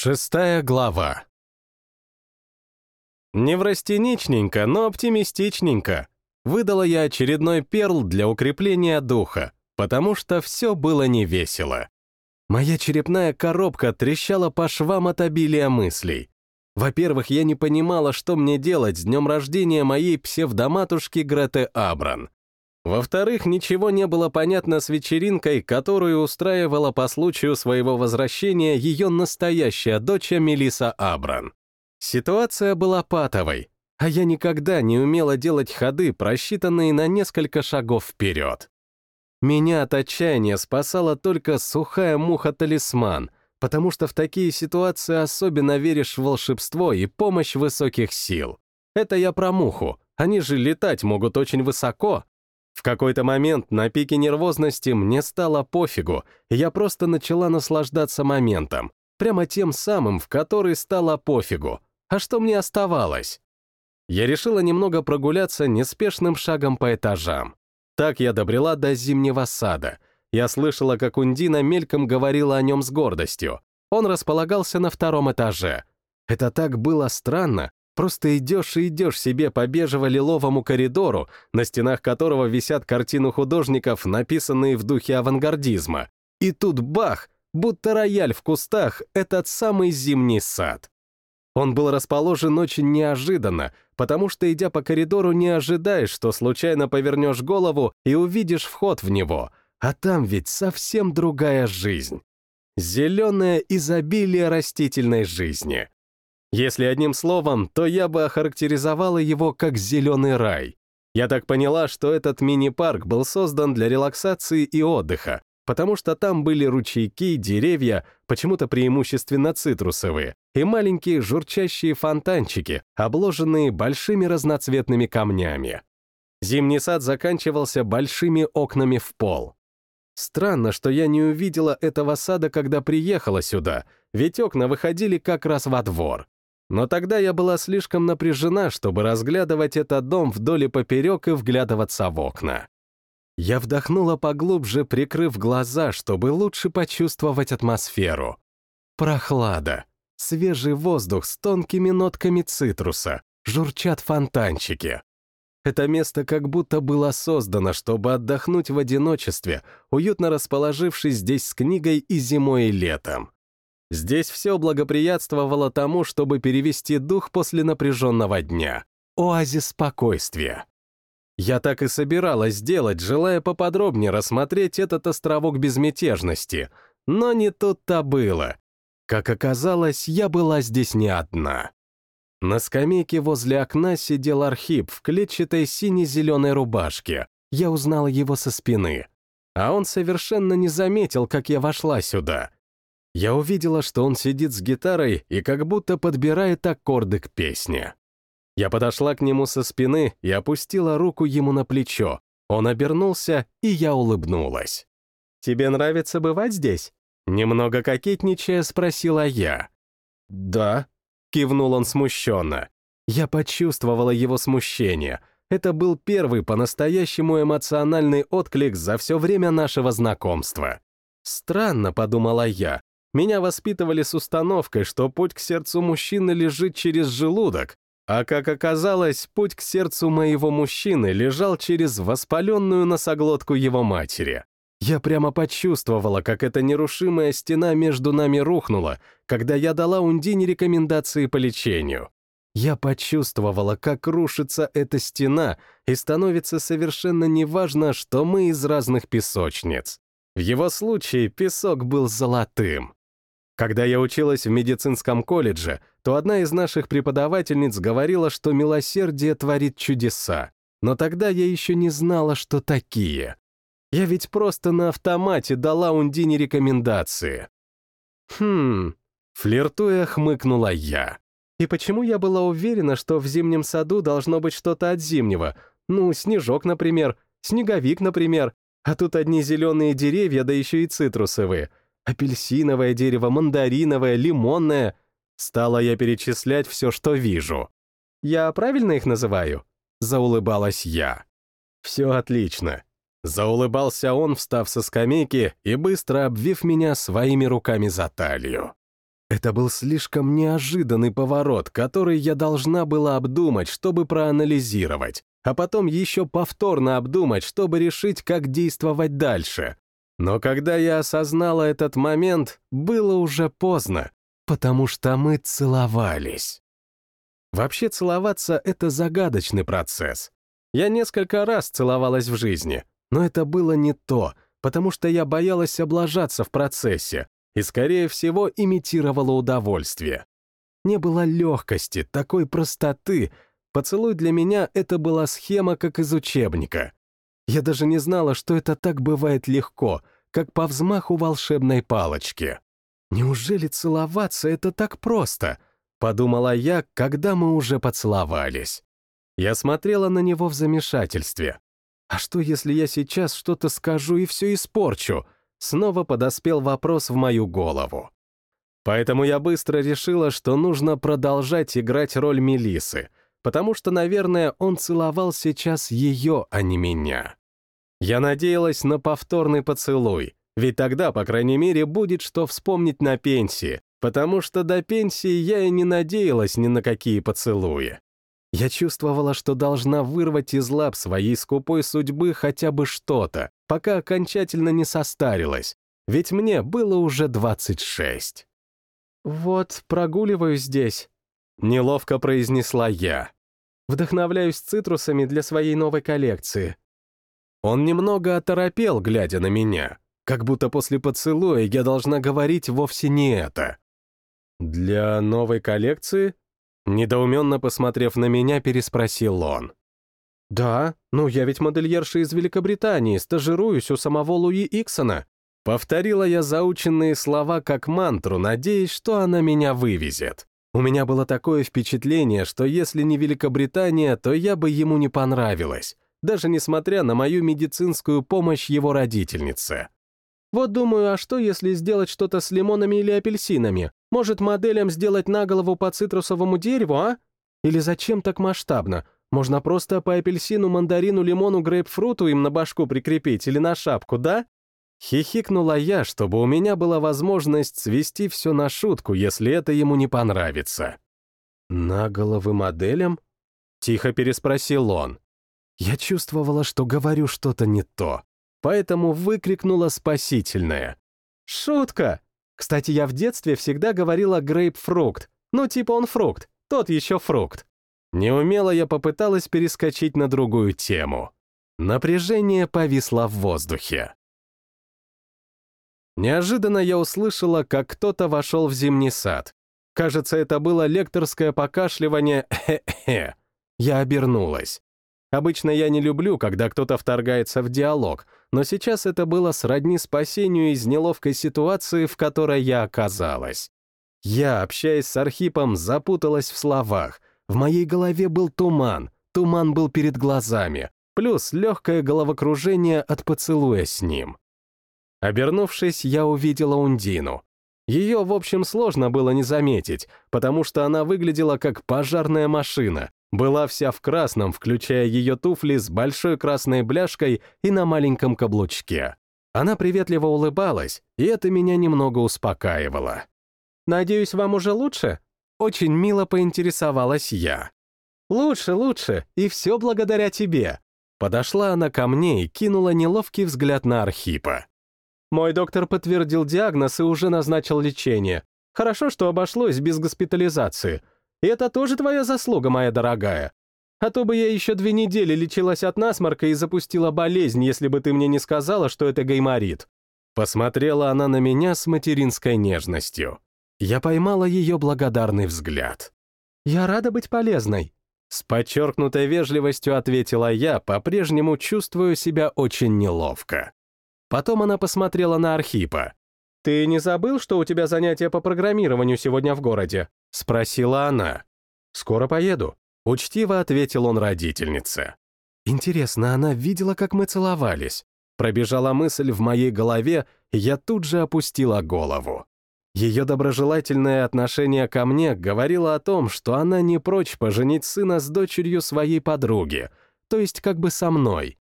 Шестая глава. Неврастеничненько, но оптимистичненько. Выдала я очередной перл для укрепления духа, потому что все было невесело. Моя черепная коробка трещала по швам от обилия мыслей. Во-первых, я не понимала, что мне делать с днем рождения моей псевдоматушки Греты Абран. Во-вторых, ничего не было понятно с вечеринкой, которую устраивала по случаю своего возвращения ее настоящая дочь Мелиса Абран. Ситуация была патовой, а я никогда не умела делать ходы, просчитанные на несколько шагов вперед. Меня от отчаяния спасала только сухая муха-талисман, потому что в такие ситуации особенно веришь в волшебство и помощь высоких сил. Это я про муху, они же летать могут очень высоко, в какой-то момент на пике нервозности мне стало пофигу, я просто начала наслаждаться моментом, прямо тем самым, в который стало пофигу. А что мне оставалось? Я решила немного прогуляться неспешным шагом по этажам. Так я добрела до зимнего сада. Я слышала, как Ундина мельком говорила о нем с гордостью. Он располагался на втором этаже. Это так было странно, Просто идешь и идешь себе по бежево-лиловому коридору, на стенах которого висят картины художников, написанные в духе авангардизма. И тут бах, будто рояль в кустах, этот самый зимний сад. Он был расположен очень неожиданно, потому что, идя по коридору, не ожидаешь, что случайно повернешь голову и увидишь вход в него, а там ведь совсем другая жизнь. Зеленое изобилие растительной жизни. Если одним словом, то я бы охарактеризовала его как «зеленый рай». Я так поняла, что этот мини-парк был создан для релаксации и отдыха, потому что там были ручейки, деревья, почему-то преимущественно цитрусовые, и маленькие журчащие фонтанчики, обложенные большими разноцветными камнями. Зимний сад заканчивался большими окнами в пол. Странно, что я не увидела этого сада, когда приехала сюда, ведь окна выходили как раз во двор. Но тогда я была слишком напряжена, чтобы разглядывать этот дом вдоль и поперек и вглядываться в окна. Я вдохнула поглубже, прикрыв глаза, чтобы лучше почувствовать атмосферу. Прохлада, свежий воздух с тонкими нотками цитруса, журчат фонтанчики. Это место как будто было создано, чтобы отдохнуть в одиночестве, уютно расположившись здесь с книгой и зимой, и летом. Здесь все благоприятствовало тому, чтобы перевести дух после напряженного дня. Оазис спокойствия. Я так и собиралась сделать, желая поподробнее рассмотреть этот островок безмятежности, но не тут-то было. Как оказалось, я была здесь не одна. На скамейке возле окна сидел Архип в клетчатой сине-зеленой рубашке. Я узнала его со спины. А он совершенно не заметил, как я вошла сюда — я увидела, что он сидит с гитарой и как будто подбирает аккорды к песне. Я подошла к нему со спины и опустила руку ему на плечо. Он обернулся, и я улыбнулась. «Тебе нравится бывать здесь?» Немного кокетничая спросила я. «Да», — кивнул он смущенно. Я почувствовала его смущение. Это был первый по-настоящему эмоциональный отклик за все время нашего знакомства. Странно, подумала я, меня воспитывали с установкой, что путь к сердцу мужчины лежит через желудок, а как оказалось, путь к сердцу моего мужчины лежал через воспаленную носоглотку его матери. Я прямо почувствовала, как эта нерушимая стена между нами рухнула, когда я дала Ундине рекомендации по лечению. Я почувствовала, как рушится эта стена, и становится совершенно неважно, что мы из разных песочниц. В его случае песок был золотым. Когда я училась в медицинском колледже, то одна из наших преподавательниц говорила, что милосердие творит чудеса. Но тогда я еще не знала, что такие. Я ведь просто на автомате дала Ундине рекомендации. Хм, флиртуя, хмыкнула я. И почему я была уверена, что в зимнем саду должно быть что-то от зимнего? Ну, снежок, например, снеговик, например. А тут одни зеленые деревья, да еще и цитрусовые — апельсиновое дерево, мандариновое, лимонное. Стала я перечислять все, что вижу. Я правильно их называю? Заулыбалась я. Все отлично. Заулыбался он, встав со скамейки и быстро обвив меня своими руками за талию. Это был слишком неожиданный поворот, который я должна была обдумать, чтобы проанализировать, а потом еще повторно обдумать, чтобы решить, как действовать дальше. Но когда я осознала этот момент, было уже поздно, потому что мы целовались. Вообще целоваться — это загадочный процесс. Я несколько раз целовалась в жизни, но это было не то, потому что я боялась облажаться в процессе и, скорее всего, имитировала удовольствие. Не было легкости, такой простоты. Поцелуй для меня — это была схема, как из учебника. Я даже не знала, что это так бывает легко, как по взмаху волшебной палочки. Неужели целоваться — это так просто? Подумала я, когда мы уже поцеловались. Я смотрела на него в замешательстве. А что, если я сейчас что-то скажу и все испорчу? Снова подоспел вопрос в мою голову. Поэтому я быстро решила, что нужно продолжать играть роль Мелисы, потому что, наверное, он целовал сейчас ее, а не меня. Я надеялась на повторный поцелуй, ведь тогда, по крайней мере, будет что вспомнить на пенсии, потому что до пенсии я и не надеялась ни на какие поцелуи. Я чувствовала, что должна вырвать из лап своей скупой судьбы хотя бы что-то, пока окончательно не состарилась, ведь мне было уже 26. «Вот, прогуливаюсь здесь», — неловко произнесла я. «Вдохновляюсь цитрусами для своей новой коллекции». Он немного оторопел, глядя на меня, как будто после поцелуя я должна говорить вовсе не это. «Для новой коллекции?» Недоуменно посмотрев на меня, переспросил он. «Да, ну я ведь модельерша из Великобритании, стажируюсь у самого Луи Иксона». Повторила я заученные слова как мантру, надеясь, что она меня вывезет. У меня было такое впечатление, что если не Великобритания, то я бы ему не понравилась, даже несмотря на мою медицинскую помощь его родительнице. Вот думаю, а что, если сделать что-то с лимонами или апельсинами? Может, моделям сделать на голову по цитрусовому дереву, а? Или зачем так масштабно? Можно просто по апельсину, мандарину, лимону, грейпфруту им на башку прикрепить или на шапку, да? Хихикнула я, чтобы у меня была возможность свести все на шутку, если это ему не понравится. «На головы моделям?» — тихо переспросил он. Я чувствовала, что говорю что-то не то, поэтому выкрикнула спасительное. «Шутка! Кстати, я в детстве всегда говорила грейпфрукт. Ну, типа он фрукт, тот еще фрукт. Неумело я попыталась перескочить на другую тему. Напряжение повисло в воздухе. Неожиданно я услышала, как кто-то вошел в зимний сад. Кажется, это было лекторское покашливание «хе-хе». Я обернулась. Обычно я не люблю, когда кто-то вторгается в диалог, но сейчас это было сродни спасению из неловкой ситуации, в которой я оказалась. Я, общаясь с Архипом, запуталась в словах. В моей голове был туман, туман был перед глазами, плюс легкое головокружение от поцелуя с ним. Обернувшись, я увидела Ундину. Ее, в общем, сложно было не заметить, потому что она выглядела как пожарная машина, была вся в красном, включая ее туфли с большой красной бляшкой и на маленьком каблучке. Она приветливо улыбалась, и это меня немного успокаивало. «Надеюсь, вам уже лучше?» Очень мило поинтересовалась я. «Лучше, лучше, и все благодаря тебе». Подошла она ко мне и кинула неловкий взгляд на Архипа. Мой доктор подтвердил диагноз и уже назначил лечение. Хорошо, что обошлось без госпитализации — и это тоже твоя заслуга, моя дорогая. А то бы я еще две недели лечилась от насморка и запустила болезнь, если бы ты мне не сказала, что это гайморит». Посмотрела она на меня с материнской нежностью. Я поймала ее благодарный взгляд. «Я рада быть полезной», — с подчеркнутой вежливостью ответила я, по-прежнему чувствую себя очень неловко. Потом она посмотрела на Архипа. «Ты не забыл, что у тебя занятия по программированию сегодня в городе?» — спросила она. «Скоро поеду», — учтиво ответил он родительнице. «Интересно, она видела, как мы целовались?» Пробежала мысль в моей голове, я тут же опустила голову. Ее доброжелательное отношение ко мне говорило о том, что она не прочь поженить сына с дочерью своей подруги, то есть как бы со мной.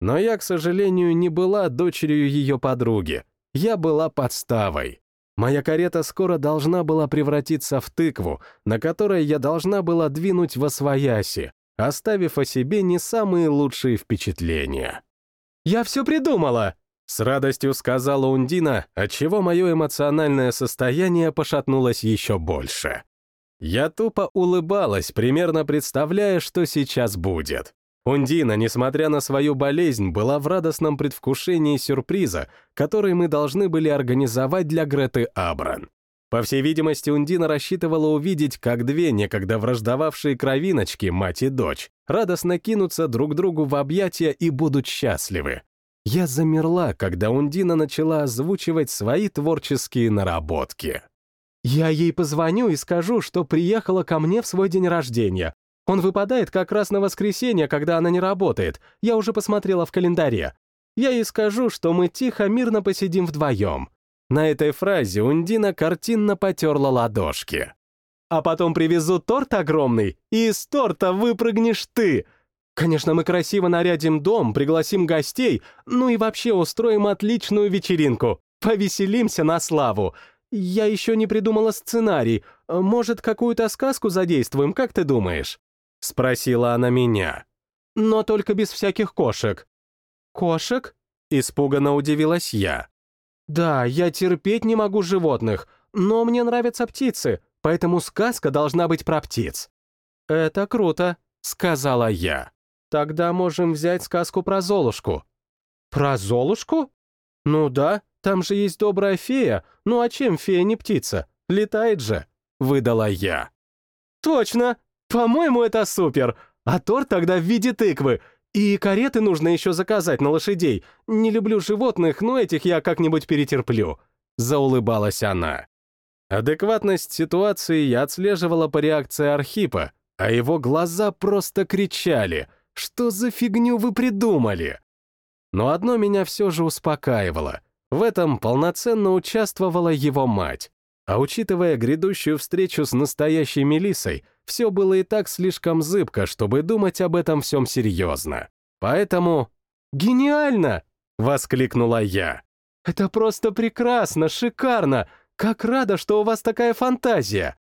Но я, к сожалению, не была дочерью ее подруги, я была подставой. Моя карета скоро должна была превратиться в тыкву, на которой я должна была двинуть во свояси, оставив о себе не самые лучшие впечатления. «Я все придумала!» — с радостью сказала Ундина, отчего мое эмоциональное состояние пошатнулось еще больше. Я тупо улыбалась, примерно представляя, что сейчас будет. Ундина, несмотря на свою болезнь, была в радостном предвкушении сюрприза, который мы должны были организовать для Греты Абран. По всей видимости, Ундина рассчитывала увидеть, как две некогда враждовавшие кровиночки, мать и дочь, радостно кинутся друг другу в объятия и будут счастливы. Я замерла, когда Ундина начала озвучивать свои творческие наработки. Я ей позвоню и скажу, что приехала ко мне в свой день рождения. Он выпадает как раз на воскресенье, когда она не работает. Я уже посмотрела в календаре. Я ей скажу, что мы тихо, мирно посидим вдвоем. На этой фразе Ундина картинно потерла ладошки. А потом привезу торт огромный, и из торта выпрыгнешь ты. Конечно, мы красиво нарядим дом, пригласим гостей, ну и вообще устроим отличную вечеринку. Повеселимся на славу. «Я еще не придумала сценарий. Может, какую-то сказку задействуем, как ты думаешь?» — спросила она меня. «Но только без всяких кошек». «Кошек?» — испуганно удивилась я. «Да, я терпеть не могу животных, но мне нравятся птицы, поэтому сказка должна быть про птиц». «Это круто», — сказала я. «Тогда можем взять сказку про Золушку». «Про Золушку?» «Ну да, там же есть добрая фея. Ну а чем фея не птица? Летает же!» — выдала я. «Точно! По-моему, это супер! А торт тогда в виде тыквы. И кареты нужно еще заказать на лошадей. Не люблю животных, но этих я как-нибудь перетерплю», — заулыбалась она. Адекватность ситуации я отслеживала по реакции Архипа, а его глаза просто кричали «Что за фигню вы придумали?» Но одно меня все же успокаивало — в этом полноценно участвовала его мать. А учитывая грядущую встречу с настоящей Мелиссой, все было и так слишком зыбко, чтобы думать об этом всем серьезно. Поэтому... «Гениально!» — воскликнула я. «Это просто прекрасно, шикарно! Как рада, что у вас такая фантазия!»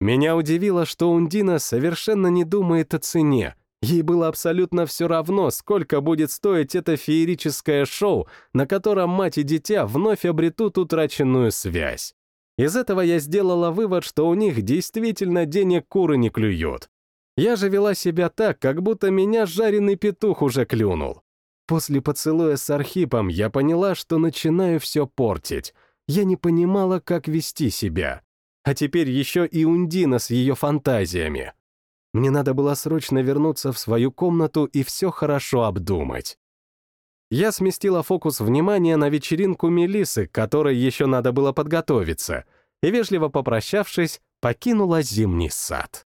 Меня удивило, что Ундина совершенно не думает о цене, Ей было абсолютно все равно, сколько будет стоить это феерическое шоу, на котором мать и дитя вновь обретут утраченную связь. Из этого я сделала вывод, что у них действительно денег куры не клюют. Я же вела себя так, как будто меня жареный петух уже клюнул. После поцелуя с Архипом я поняла, что начинаю все портить. Я не понимала, как вести себя. А теперь еще и Ундина с ее фантазиями. Мне надо было срочно вернуться в свою комнату и все хорошо обдумать. Я сместила фокус внимания на вечеринку Мелисы, которой еще надо было подготовиться, и, вежливо попрощавшись, покинула зимний сад.